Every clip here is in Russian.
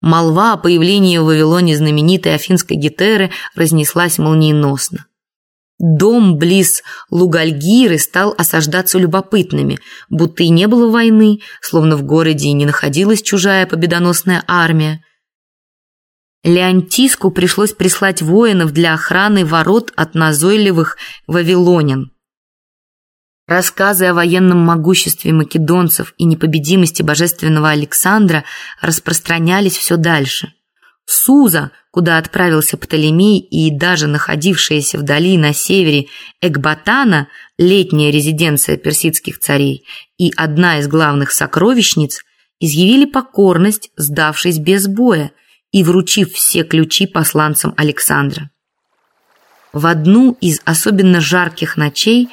Молва о появлении в Вавилоне знаменитой афинской гетеры разнеслась молниеносно. Дом близ Лугальгиры стал осаждаться любопытными, будто и не было войны, словно в городе и не находилась чужая победоносная армия. Леонтиску пришлось прислать воинов для охраны ворот от назойливых вавилонян. Рассказы о военном могуществе македонцев и непобедимости божественного Александра распространялись все дальше. Суза, куда отправился Птолемей и даже находившаяся вдали на севере Экбатана, летняя резиденция персидских царей и одна из главных сокровищниц, изъявили покорность, сдавшись без боя и вручив все ключи посланцам Александра. В одну из особенно жарких ночей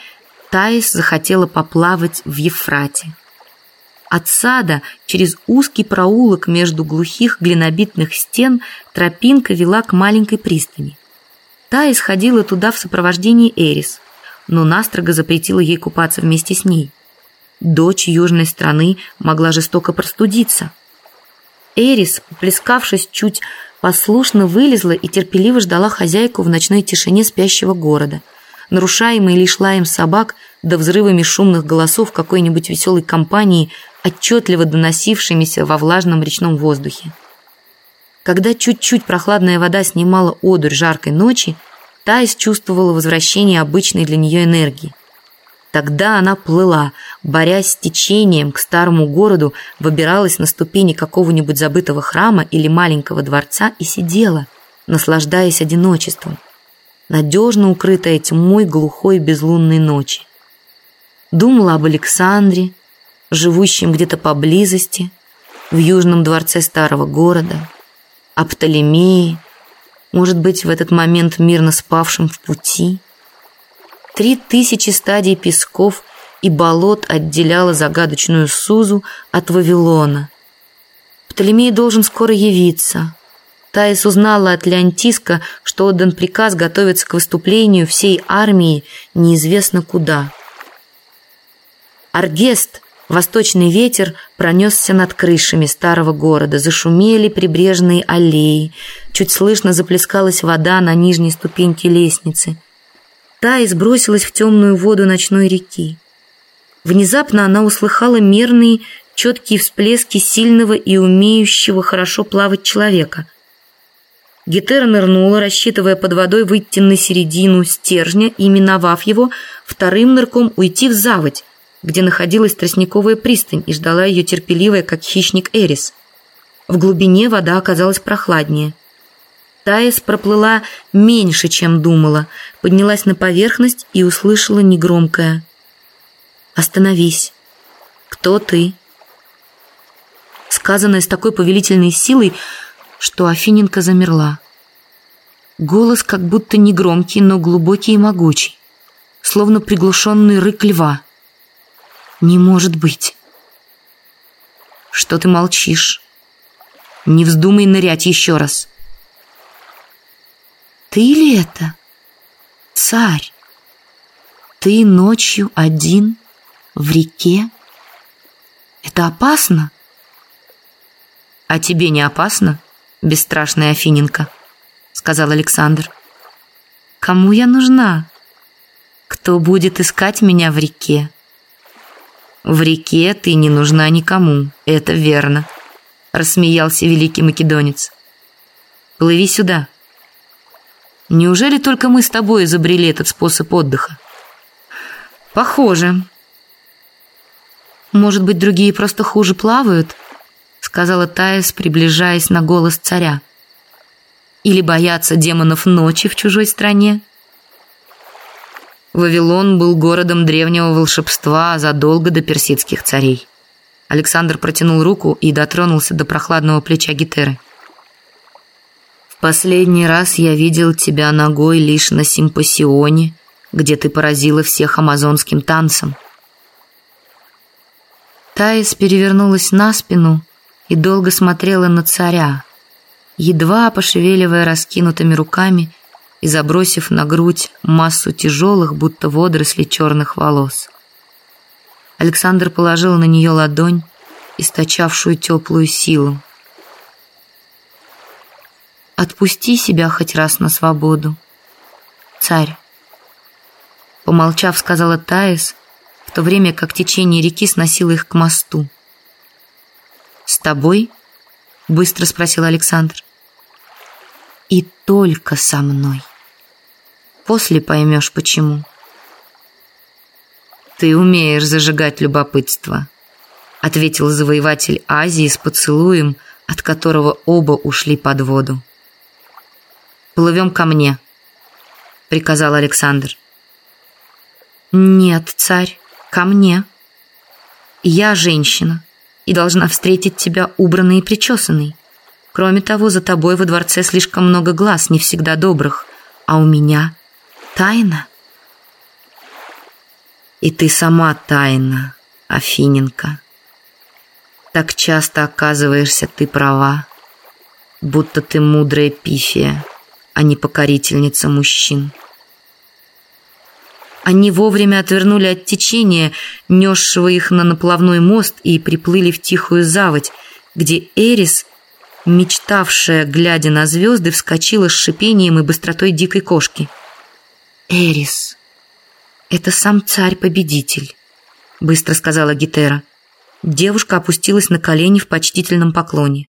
Таис захотела поплавать в Ефрате. От сада через узкий проулок между глухих глинобитных стен тропинка вела к маленькой пристани. Таис ходила туда в сопровождении Эрис, но настрого запретила ей купаться вместе с ней. Дочь южной страны могла жестоко простудиться. Эрис, плескавшись чуть, послушно вылезла и терпеливо ждала хозяйку в ночной тишине спящего города – нарушаемый лишь лаем собак да взрывами шумных голосов какой-нибудь веселой компании, отчетливо доносившимися во влажном речном воздухе. Когда чуть-чуть прохладная вода снимала одурь жаркой ночи, Тайс чувствовала возвращение обычной для нее энергии. Тогда она плыла, борясь с течением к старому городу, выбиралась на ступени какого-нибудь забытого храма или маленького дворца и сидела, наслаждаясь одиночеством надежно укрытая тьмой глухой безлунной ночи. Думала об Александре, живущем где-то поблизости, в южном дворце старого города, о Птолемее, может быть, в этот момент мирно спавшим в пути. Три тысячи стадий песков и болот отделяла загадочную Сузу от Вавилона. Птолемей должен скоро явиться, Таис узнала от Леонтиска, что отдан приказ готовиться к выступлению всей армии неизвестно куда. Аргест, восточный ветер, пронесся над крышами старого города, зашумели прибрежные аллеи, чуть слышно заплескалась вода на нижней ступеньке лестницы. Таис бросилась в темную воду ночной реки. Внезапно она услыхала мерные, четкие всплески сильного и умеющего хорошо плавать человека – Гетера нырнула, рассчитывая под водой выйти на середину стержня и, миновав его, вторым нырком уйти в заводь, где находилась тростниковая пристань и ждала ее терпеливая, как хищник Эрис. В глубине вода оказалась прохладнее. Таис проплыла меньше, чем думала, поднялась на поверхность и услышала негромкое «Остановись! Кто ты?» Сказанное с такой повелительной силой, что Афиненко замерла. Голос как будто не громкий, но глубокий и могучий, словно приглушенный рык льва. «Не может быть!» «Что ты молчишь? Не вздумай нырять еще раз!» «Ты ли это, царь? Ты ночью один в реке? Это опасно?» «А тебе не опасно?» Бесстрашная Афиненко», — сказал Александр. «Кому я нужна? Кто будет искать меня в реке?» «В реке ты не нужна никому, это верно», — рассмеялся великий македонец. «Плыви сюда». «Неужели только мы с тобой изобрели этот способ отдыха?» «Похоже». «Может быть, другие просто хуже плавают?» Сказала Таис, приближаясь на голос царя. Или боятся демонов ночи в чужой стране? Вавилон был городом древнего волшебства задолго до персидских царей. Александр протянул руку и дотронулся до прохладного плеча Гетеры. В последний раз я видел тебя ногой лишь на симпосионе, где ты поразила всех амазонским танцем. Таис перевернулась на спину и долго смотрела на царя, едва пошевеливая раскинутыми руками и забросив на грудь массу тяжелых, будто водоросли черных волос. Александр положил на нее ладонь, источавшую теплую силу. Отпусти себя хоть раз на свободу, царь. Помолчав, сказала Таис, в то время как течение реки сносило их к мосту. «С тобой?» — быстро спросил Александр. «И только со мной. После поймешь, почему». «Ты умеешь зажигать любопытство», — ответил завоеватель Азии с поцелуем, от которого оба ушли под воду. «Плывем ко мне», — приказал Александр. «Нет, царь, ко мне. Я женщина и должна встретить тебя убранной и причесанной. Кроме того, за тобой во дворце слишком много глаз, не всегда добрых, а у меня тайна». «И ты сама тайна, Афиненко. Так часто оказываешься ты права, будто ты мудрая пифия» а не покорительница мужчин. Они вовремя отвернули от течения, несшего их на наплавной мост, и приплыли в тихую заводь, где Эрис, мечтавшая, глядя на звезды, вскочила с шипением и быстротой дикой кошки. «Эрис, это сам царь-победитель», — быстро сказала Гетера. Девушка опустилась на колени в почтительном поклоне.